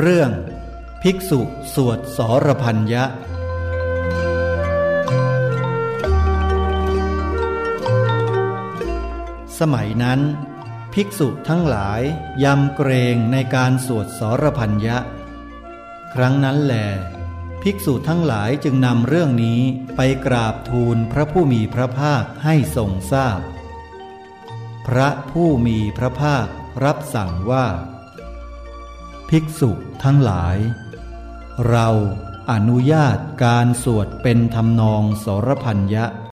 เรื่องภิกษุสวดสรพันยะสมัยนั้น ภิกษุทั้งหลายยำเกรงในการสวดสรพันยะครั้งนั้นแหลภิกษุทั้งหลายจึงนำเรื่องนี้ไปกราบทูลพระผู้มีพระภาคให้ทรงทราบพพระผู้มีพระภาครับสั่งว่า ภิกษุทั้งหลาย เราอนุญาตการสวดเป็นทำนองสรพันยะ